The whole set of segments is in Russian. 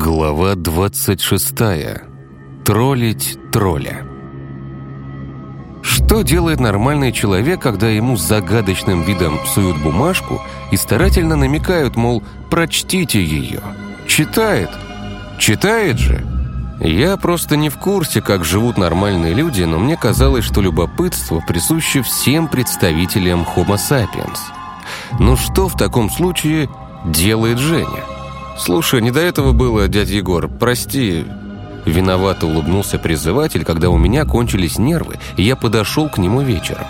Глава 26. Троллить тролля. Что делает нормальный человек, когда ему с загадочным видом суют бумажку и старательно намекают, мол, прочтите ее? Читает. Читает же. Я просто не в курсе, как живут нормальные люди, но мне казалось, что любопытство присуще всем представителям Homo sapiens. Ну что в таком случае делает Женя? «Слушай, не до этого было, дядя Егор, прости». Виновато улыбнулся призыватель, когда у меня кончились нервы, и я подошел к нему вечером.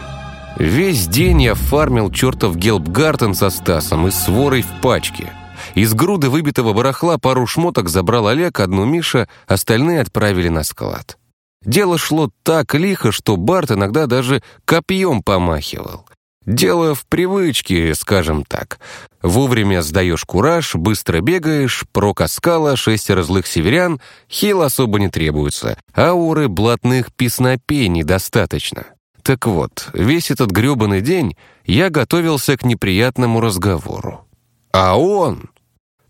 Весь день я фармил чертов Гелбгартен со Стасом и с ворой в пачке. Из груды выбитого барахла пару шмоток забрал Олег, одну Миша, остальные отправили на склад. Дело шло так лихо, что Барт иногда даже копьем помахивал. Дело в привычке, скажем так. Вовремя сдаешь кураж, быстро бегаешь, прокаскала, шестеро злых северян, хил особо не требуется, ауры блатных песнопений достаточно. Так вот, весь этот грёбаный день я готовился к неприятному разговору. А он...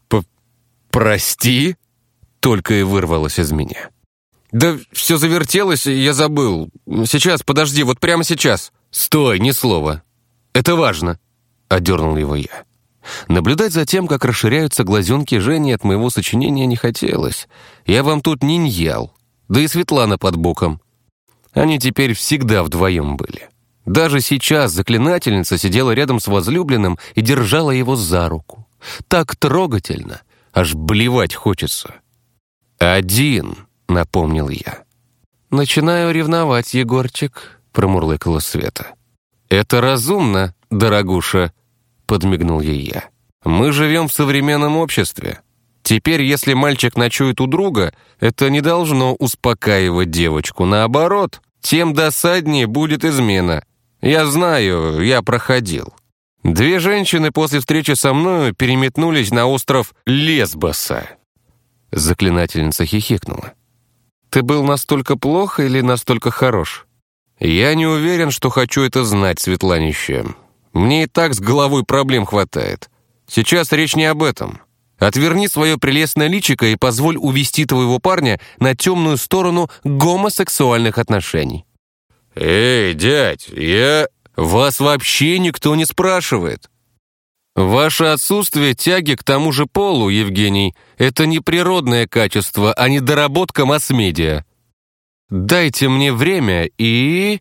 П «Прости?» — только и вырвалось из меня. «Да все завертелось, я забыл. Сейчас, подожди, вот прямо сейчас». «Стой, ни слова. Это важно», — одернул его я. Наблюдать за тем, как расширяются глазенки Жени от моего сочинения не хотелось. Я вам тут не ньял, да и Светлана под боком. Они теперь всегда вдвоем были. Даже сейчас заклинательница сидела рядом с возлюбленным и держала его за руку. Так трогательно, аж блевать хочется. «Один», — напомнил я. «Начинаю ревновать, Егорчик», — промурлыкала Света. «Это разумно, дорогуша», — подмигнул ей я. «Мы живем в современном обществе. Теперь, если мальчик ночует у друга, это не должно успокаивать девочку. Наоборот, тем досаднее будет измена. Я знаю, я проходил». Две женщины после встречи со мною переметнулись на остров Лесбоса. Заклинательница хихикнула. «Ты был настолько плох или настолько хорош?» «Я не уверен, что хочу это знать, Светланище. Мне и так с головой проблем хватает. Сейчас речь не об этом. Отверни свое прелестное личико и позволь увести твоего парня на темную сторону гомосексуальных отношений». «Эй, дядь, я...» «Вас вообще никто не спрашивает». «Ваше отсутствие тяги к тому же полу, Евгений, это не природное качество, а недоработка масс-медиа. Дайте мне время и...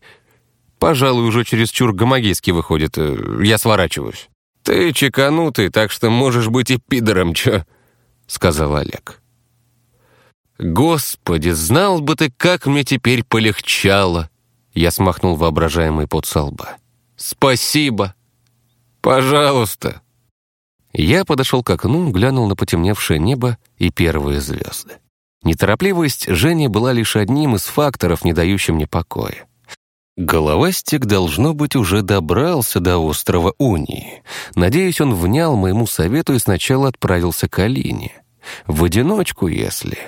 Пожалуй, уже чересчур гомогейски выходит. Э, я сворачиваюсь. Ты чеканутый, так что можешь быть и пидором, чё? Сказал Олег. Господи, знал бы ты, как мне теперь полегчало. Я смахнул воображаемый пот со лба. Спасибо. Пожалуйста. Я подошел к окну, глянул на потемневшее небо и первые звезды. Неторопливость Жени была лишь одним из факторов, не дающим мне покоя. Головастик, должно быть, уже добрался до острова Унии. Надеюсь, он внял моему совету и сначала отправился к Алине. В одиночку, если.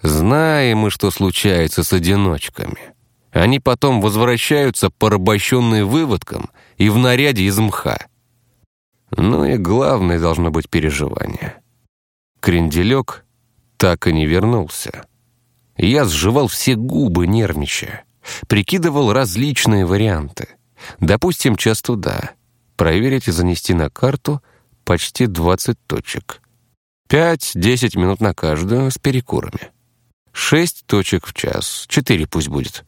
Знаем мы, что случается с одиночками. Они потом возвращаются порабощенные выводком и в наряде из мха. Ну и главное должно быть переживание. Кренделек так и не вернулся. Я сживал все губы, нервничая. Прикидывал различные варианты. Допустим, час туда. Проверить и занести на карту почти 20 точек. 5-10 минут на каждую с перекурами. 6 точек в час, 4 пусть будет.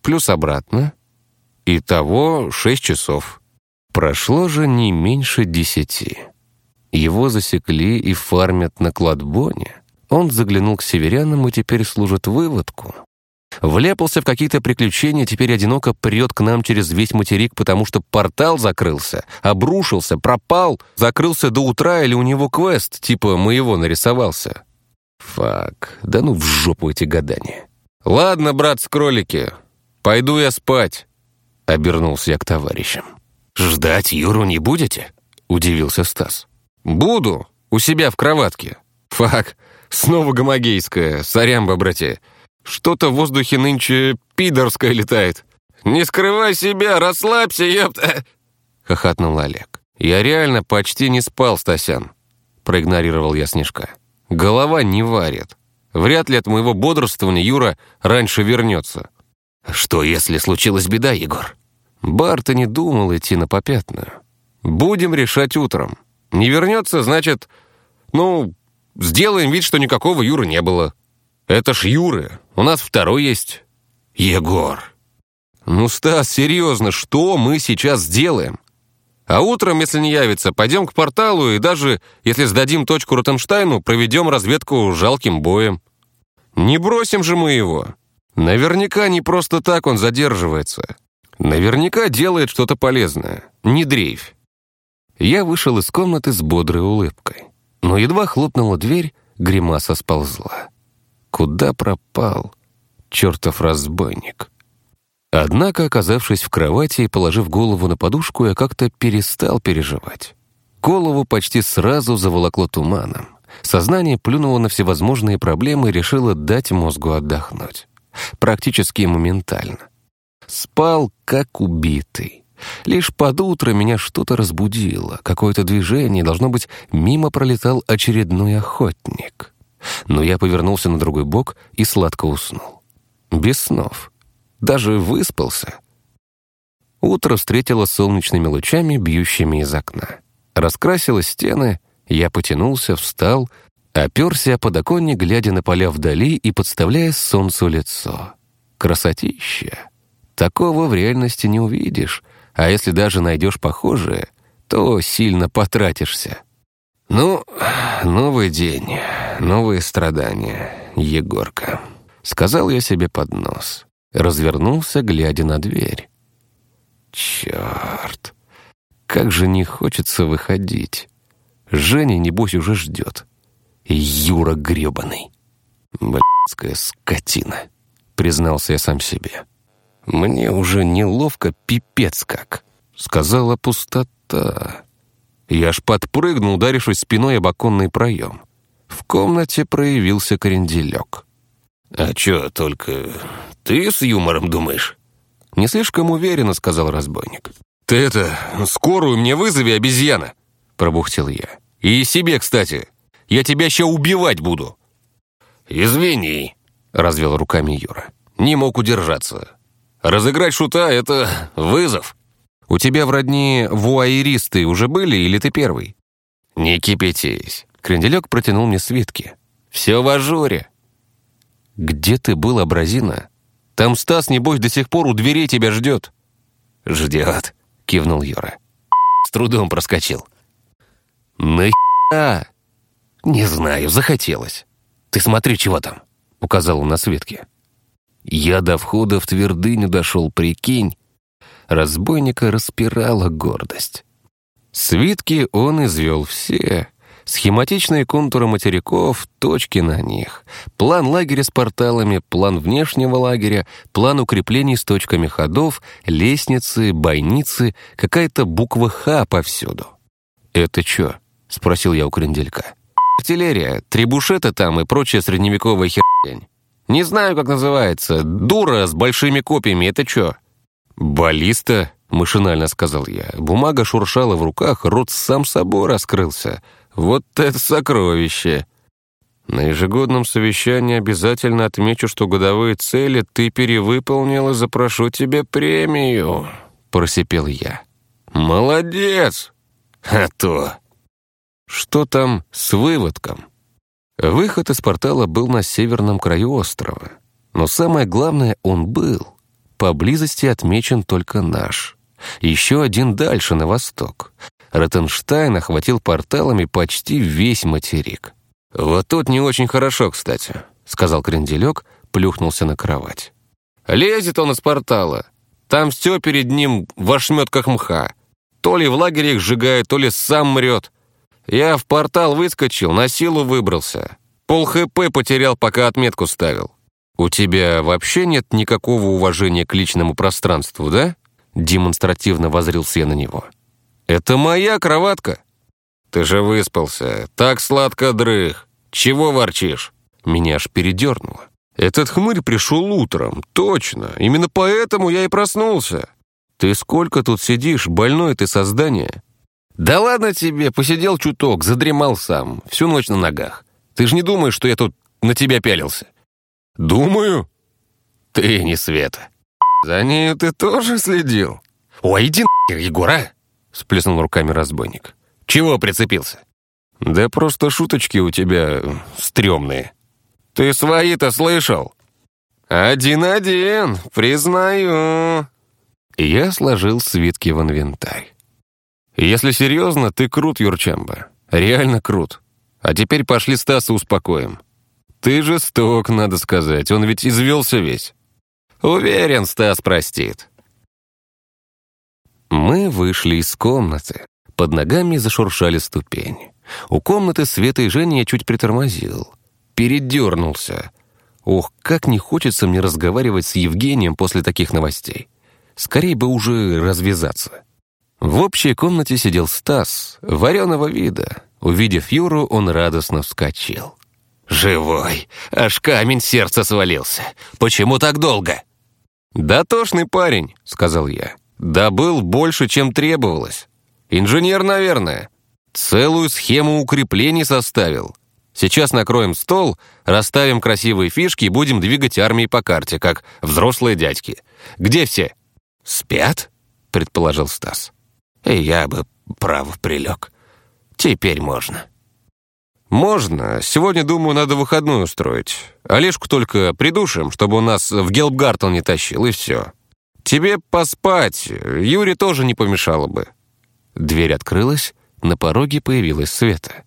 Плюс обратно. Итого 6 часов. Прошло же не меньше десяти. Его засекли и фармят на кладбоне. Он заглянул к северянам и теперь служит выводку. Вляпался в какие-то приключения, теперь одиноко прет к нам через весь материк, потому что портал закрылся, обрушился, пропал, закрылся до утра или у него квест, типа моего нарисовался. Фак, да ну в жопу эти гадания. «Ладно, брат с кролики, пойду я спать», — обернулся я к товарищам. «Ждать Юру не будете?» — удивился Стас. «Буду, у себя в кроватке». «Фак, Снова гомогейская, сорямба, братья. Что-то в воздухе нынче пидорское летает. Не скрывай себя, расслабься, ёпта!» Хохотнул Олег. «Я реально почти не спал, Стасян», — проигнорировал я Снежка. Голова не варит. Вряд ли от моего бодрствования Юра раньше вернется. Что, если случилась беда, Егор? Барта не думал идти на попятную. Будем решать утром. Не вернется, значит, ну, сделаем вид, что никакого Юры не было. Это ж Юры. У нас второй есть. Егор. Ну, Стас, серьезно, что мы сейчас сделаем? А утром, если не явится, пойдем к порталу и даже, если сдадим точку Ротенштайну, проведем разведку жалким боем. Не бросим же мы его. Наверняка не просто так он задерживается. Наверняка делает что-то полезное. Не дрейфь. Я вышел из комнаты с бодрой улыбкой. Но едва хлопнула дверь, гримаса сползла. Куда пропал чертов разбойник? Однако, оказавшись в кровати и положив голову на подушку, я как-то перестал переживать. Голову почти сразу заволокло туманом. Сознание плюнуло на всевозможные проблемы и решило дать мозгу отдохнуть. Практически моментально. Спал, как убитый. Лишь под утро меня что-то разбудило, какое-то движение, должно быть, мимо пролетал очередной охотник. Но я повернулся на другой бок и сладко уснул. Без снов. Даже выспался. Утро встретило солнечными лучами, бьющими из окна. Раскрасило стены, я потянулся, встал, оперся о подоконник, глядя на поля вдали и подставляя солнцу лицо. Красотища! Такого в реальности не увидишь, а если даже найдешь похожее, то сильно потратишься. Ну, новый день, новые страдания, Егорка. Сказал я себе под нос. Развернулся, глядя на дверь. Черт, как же не хочется выходить. Женя, небось, уже ждет. Юра гребаный. Блядская скотина, признался я сам себе. «Мне уже неловко пипец как», — сказала пустота. Я аж подпрыгнул, ударившись спиной об оконный проем. В комнате проявился кренделек. «А чё, только ты с юмором думаешь?» «Не слишком уверенно», — сказал разбойник. «Ты это, скорую мне вызови, обезьяна!» — пробухтел я. «И себе, кстати. Я тебя еще убивать буду!» «Извини», — развел руками Юра. «Не мог удержаться. Разыграть шута — это вызов. У тебя в родни вуайеристы уже были или ты первый? Не кипятись. Кренделек протянул мне свитки. Все в ажуре. Где ты был, Абразина? Там Стас, небось, до сих пор у дверей тебя ждет. Ждет, кивнул Юра. С трудом проскочил. Нахера? Не знаю, захотелось. Ты смотри, чего там, указал он на свитке. Я до входа в твердыню дошел, прикинь. Разбойника распирала гордость. Свитки он извел все. Схематичные контуры материков, точки на них. План лагеря с порталами, план внешнего лагеря, план укреплений с точками ходов, лестницы, бойницы, какая-то буква «Х» повсюду. «Это чё?» — спросил я у кренделька. «Артиллерия, трибушеты там и прочая средневековая херня. Не знаю, как называется. Дура с большими копьями, это что? «Баллиста?» — машинально сказал я. Бумага шуршала в руках, рот сам собой раскрылся. «Вот это сокровище!» «На ежегодном совещании обязательно отмечу, что годовые цели ты перевыполнил и запрошу тебе премию», — просипел я. «Молодец!» «А то!» «Что там с выводком?» Выход из портала был на северном краю острова. Но самое главное, он был. Поблизости отмечен только наш. Еще один дальше, на восток. Ротенштайн охватил порталами почти весь материк. «Вот тут не очень хорошо, кстати», — сказал Кренделек, плюхнулся на кровать. «Лезет он из портала. Там все перед ним в ошметках мха. То ли в лагере их сжигает, то ли сам мрет. Я в портал выскочил, на силу выбрался. Пол ХП потерял, пока отметку ставил. У тебя вообще нет никакого уважения к личному пространству, да? Демонстративно возрился я на него. Это моя кроватка. Ты же выспался, так сладко дрых. Чего ворчишь? Меня аж передернуло. Этот хмырь пришел утром, точно. Именно поэтому я и проснулся. Ты сколько тут сидишь, больное ты создание? «Да ладно тебе, посидел чуток, задремал сам, всю ночь на ногах. Ты же не думаешь, что я тут на тебя пялился?» «Думаю». «Ты не Света». «За нею ты тоже следил?» «Ой, иди нахер, Егор, а!» — сплеснул руками разбойник. «Чего прицепился?» «Да просто шуточки у тебя стрёмные». «Ты свои-то слышал?» «Один-один, признаю». Я сложил свитки в инвентарь. «Если серьезно, ты крут, Юрчамба. Реально крут. А теперь пошли Стаса успокоим. Ты жесток, надо сказать, он ведь извелся весь». «Уверен, Стас простит». Мы вышли из комнаты. Под ногами зашуршали ступени. У комнаты Света и Жени я чуть притормозил. Передернулся. Ох, как не хочется мне разговаривать с Евгением после таких новостей. Скорее бы уже развязаться. В общей комнате сидел Стас, вареного вида. Увидев Юру, он радостно вскочил. «Живой! Аж камень сердца свалился! Почему так долго?» «Дотошный парень», — сказал я. «Добыл больше, чем требовалось. Инженер, наверное. Целую схему укреплений составил. Сейчас накроем стол, расставим красивые фишки и будем двигать армией по карте, как взрослые дядьки. Где все?» «Спят?» — предположил Стас. «И я бы, право, прилег. Теперь можно». «Можно. Сегодня, думаю, надо выходной устроить. Олежку только придушим, чтобы он нас в Гелбгартон не тащил, и все. Тебе поспать. Юре тоже не помешало бы». Дверь открылась, на пороге появилась Света.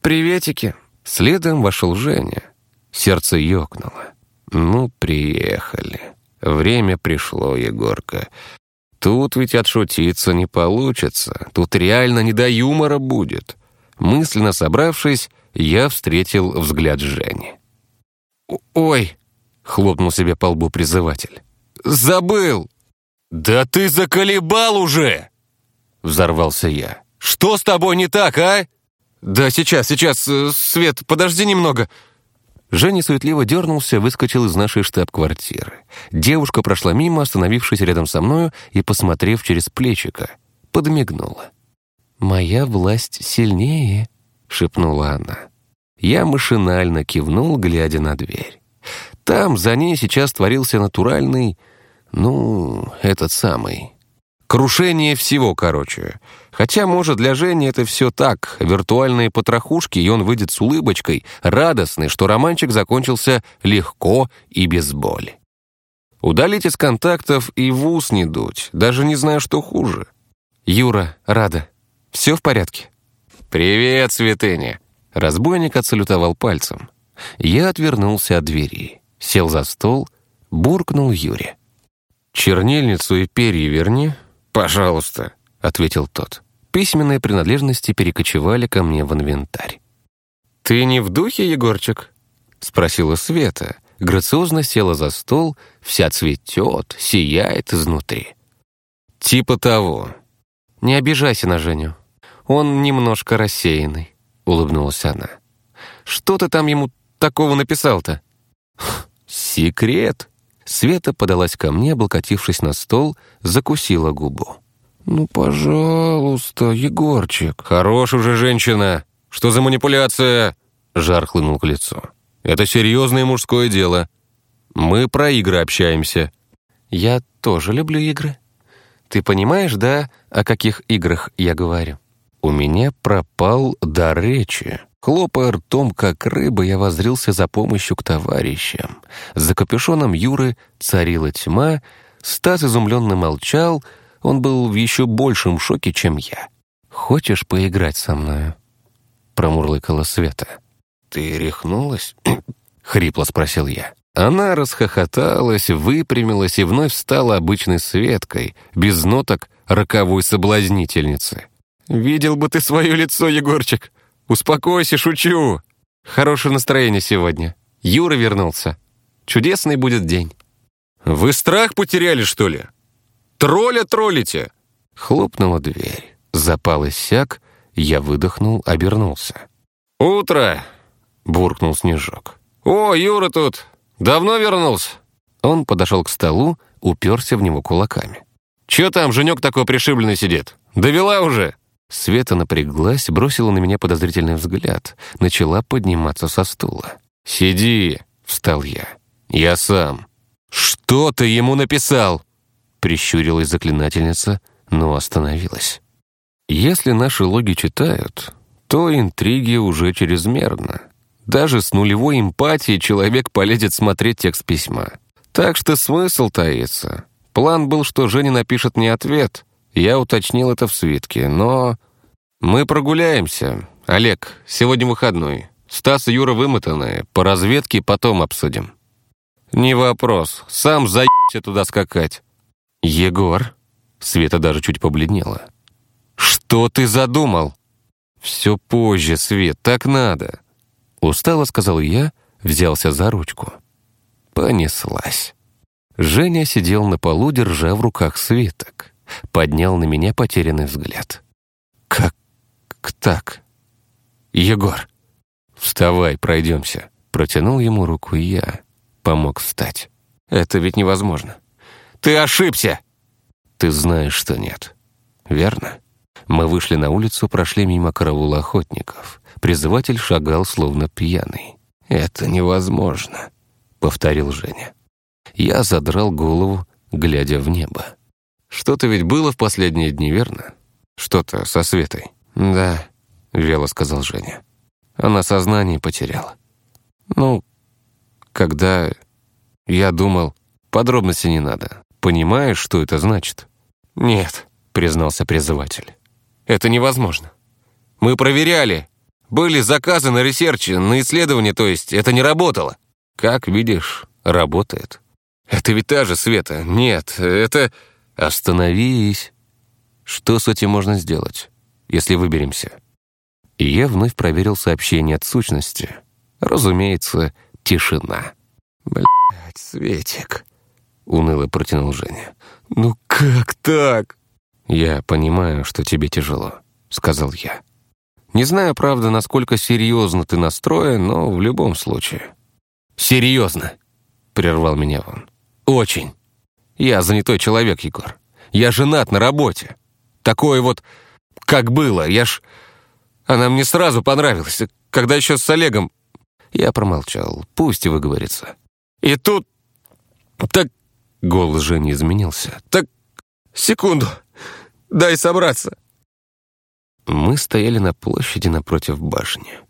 «Приветики». Следом вошел Женя. Сердце ёкнуло. «Ну, приехали. Время пришло, Егорка. Тут ведь отшутиться не получится. Тут реально не до юмора будет». Мысленно собравшись, я встретил взгляд Жени. «Ой!» — хлопнул себе по лбу призыватель. «Забыл!» «Да ты заколебал уже!» — взорвался я. «Что с тобой не так, а?» «Да сейчас, сейчас, э, Свет, подожди немного!» Женя суетливо дернулся, выскочил из нашей штаб-квартиры. Девушка прошла мимо, остановившись рядом со мною и, посмотрев через плечико, подмигнула. «Моя власть сильнее», — шепнула она. Я машинально кивнул, глядя на дверь. Там за ней сейчас творился натуральный, ну, этот самый. Крушение всего, короче. Хотя, может, для Жени это все так, виртуальные потрохушки, и он выйдет с улыбочкой, радостный, что романчик закончился легко и без боли. Удалить из контактов и в ус не дуть, даже не знаю, что хуже. «Юра, рада», все в порядке?» «Привет, Светыня!» Разбойник отсалютовал пальцем. Я отвернулся от двери, сел за стол, буркнул Юре. «Чернильницу и перья верни, пожалуйста», — ответил тот. Письменные принадлежности перекочевали ко мне в инвентарь. «Ты не в духе, Егорчик?» — спросила Света. Грациозно села за стол, вся цветет, сияет изнутри. «Типа того». «Не обижайся на Женю. Он немножко рассеянный», — улыбнулась она. «Что ты там ему такого написал-то?» «Секрет!» Света подалась ко мне, облокотившись на стол, закусила губу. «Ну, пожалуйста, Егорчик». «Хорош уже женщина! Что за манипуляция?» Жар хлынул к лицу. «Это серьезное мужское дело. Мы про игры общаемся». «Я тоже люблю игры. Ты понимаешь, да, о каких играх я говорю?» У меня пропал дар речи. Хлопая ртом, как рыба, я воззрился за помощью к товарищам. За капюшоном Юры царила тьма, Стас изумленно молчал, он был в еще большем шоке, чем я. «Хочешь поиграть со мною?» — промурлыкала Света. «Ты рехнулась?» — хрипло спросил я. Она расхохоталась, выпрямилась и вновь стала обычной Светкой, без ноток роковой соблазнительницы. «Видел бы ты свое лицо, Егорчик! Успокойся, шучу! Хорошее настроение сегодня. Юра вернулся. Чудесный будет день». «Вы страх потеряли, что ли? Тролля троллите!» Хлопнула дверь. Запал иссяк, я выдохнул, обернулся. «Утро!» — буркнул Снежок. «О, Юра тут! Давно вернулся?» Он подошел к столу, уперся в него кулаками. «Че там, женек такой пришибленный сидит? Довела уже?» Света напряглась, бросила на меня подозрительный взгляд, начала подниматься со стула. «Сиди!» — встал я. «Я сам». «Что ты ему написал?» Прищурилась заклинательница, но остановилась. Если наши логи читают, то интриги уже чрезмерно. Даже с нулевой эмпатией человек полезет смотреть текст письма. Так что смысл таится. План был, что Женя напишет мне ответ. Я уточнил это в свитке, но... Мы прогуляемся. Олег, сегодня выходной. Стас и Юра вымотанные. По разведке потом обсудим. Не вопрос. Сам заебся туда скакать. Егор. Света даже чуть побледнела. Что ты задумал? Все позже, Свет, так надо. Устало сказал я, взялся за ручку. Понеслась. Женя сидел на полу, держа в руках свиток. Поднял на меня потерянный взгляд. «Как так?» «Егор, вставай, пройдемся». Протянул ему руку я. Помог встать. «Это ведь невозможно». «Ты ошибся!» «Ты знаешь, что нет. Верно?» Мы вышли на улицу, прошли мимо караула охотников. Призыватель шагал, словно пьяный. «Это невозможно», — повторил Женя. Я задрал голову, глядя в небо. «Что-то ведь было в последние дни, верно? Что-то со Светой?» «Да», — вело сказал Женя. «Она сознание потеряла». «Ну, когда я думал, подробности не надо. Понимаешь, что это значит?» «Нет», — признался призыватель. «Это невозможно. Мы проверяли. Были заказы на ресерчи, на исследование, то есть это не работало. Как видишь, работает. Это ведь та же Света. Нет, это... Остановись. Что с этим можно сделать, если выберемся? И я вновь проверил сообщение от сущности. Разумеется, тишина. Блять, Светик, уныло протянул Женя. Ну как так? Я понимаю, что тебе тяжело, сказал я. Не знаю, правда, насколько серьезно ты настроен, но в любом случае. Серьезно, прервал меня он. Очень. Я занятой человек, Егор. Я женат на работе. Такое вот, как было. Я ж... Она мне сразу понравилась, когда еще с Олегом... Я промолчал. Пусть и выговорится. И тут... Так... Голос Жени изменился. Так... Секунду. Дай собраться. Мы стояли на площади напротив башни.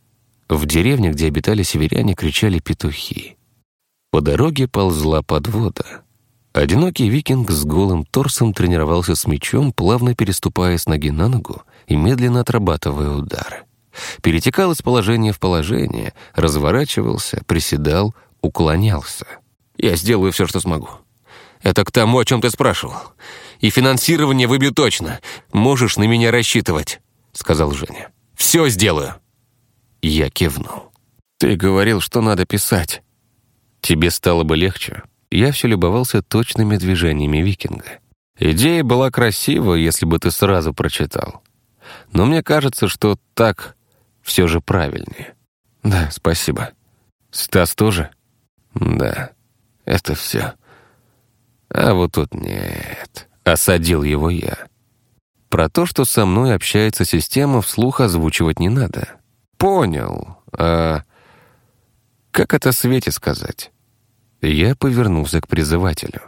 В деревне, где обитали северяне, кричали петухи. По дороге ползла подвода. Одинокий викинг с голым торсом тренировался с мечом, плавно переступая с ноги на ногу и медленно отрабатывая удары. Перетекал из положения в положение, разворачивался, приседал, уклонялся. «Я сделаю все, что смогу. Это к тому, о чем ты спрашивал. И финансирование выбью точно. Можешь на меня рассчитывать». — сказал Женя. «Все сделаю». Я кивнул. «Ты говорил, что надо писать». «Тебе стало бы легче». Я все любовался точными движениями викинга. Идея была красива, если бы ты сразу прочитал. Но мне кажется, что так все же правильнее. Да, спасибо. Стас тоже? Да, это все. А вот тут нет. Осадил его я. Про то, что со мной общается система, вслух озвучивать не надо. Понял. А как это Свете сказать? Я повернулся к призывателю.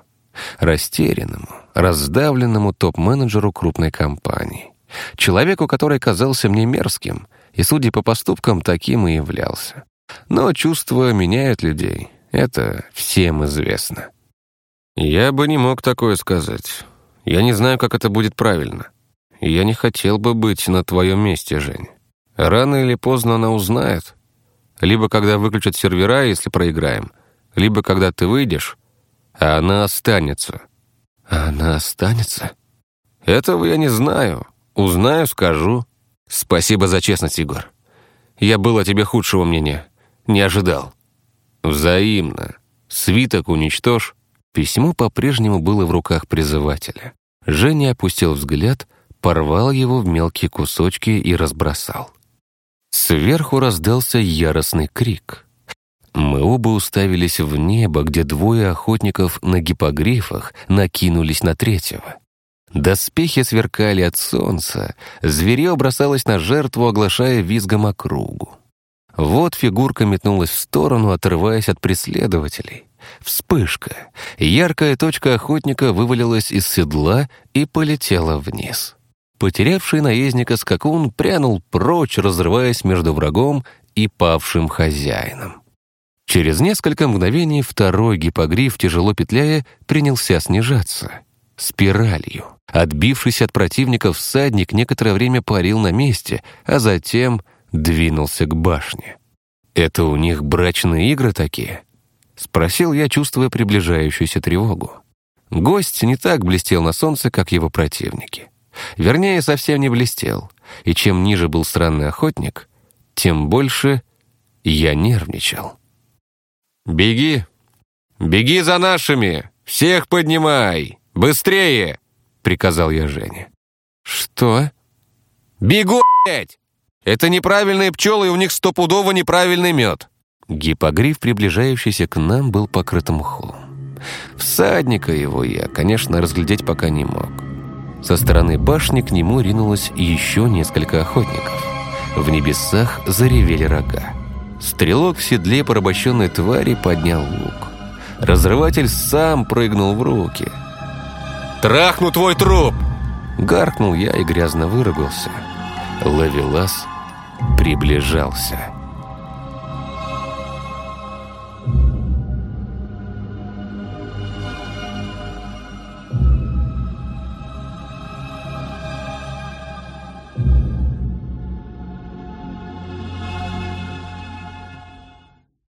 Растерянному, раздавленному топ-менеджеру крупной компании. Человеку, который казался мне мерзким, и, судя по поступкам, таким и являлся. Но чувства меняют людей. Это всем известно. Я бы не мог такое сказать. Я не знаю, как это будет правильно. Я не хотел бы быть на твоем месте, Жень. Рано или поздно она узнает. Либо когда выключат сервера, если проиграем, либо когда ты выйдешь, а она останется. А она останется? Этого я не знаю. Узнаю, скажу. Спасибо за честность, Егор. Я был о тебе худшего мнения. Не ожидал. Взаимно. Свиток уничтожь. Письмо по-прежнему было в руках призывателя. Женя опустил взгляд, порвал его в мелкие кусочки и разбросал. Сверху раздался яростный крик. Мы оба уставились в небо, где двое охотников на гипогрифах накинулись на третьего. Доспехи сверкали от солнца, зверье бросалось на жертву, оглашая визгом округу. Вот фигурка метнулась в сторону, отрываясь от преследователей. Вспышка. Яркая точка охотника вывалилась из седла и полетела вниз. Потерявший наездника скакун прянул прочь, разрываясь между врагом и павшим хозяином. Через несколько мгновений второй гипогриф, тяжело петляя, принялся снижаться. Спиралью. Отбившись от противника, всадник некоторое время парил на месте, а затем двинулся к башне. «Это у них брачные игры такие?» — спросил я, чувствуя приближающуюся тревогу. Гость не так блестел на солнце, как его противники. Вернее, совсем не блестел, и чем ниже был странный охотник, тем больше я нервничал. «Беги! Беги за нашими! Всех поднимай! Быстрее!» — приказал я Жене. «Что?» «Бегу, блядь! Это неправильные пчелы, и у них стопудово неправильный мед!» Гипогриф, приближающийся к нам, был покрыт мхом. Всадника его я, конечно, разглядеть пока не мог. Со стороны башни к нему ринулось еще несколько охотников. В небесах заревели рога. Стрелок в седле порабощенной твари поднял лук. Разрыватель сам прыгнул в руки. «Трахну твой труп!» Гаркнул я и грязно выругался. Лавелас приближался.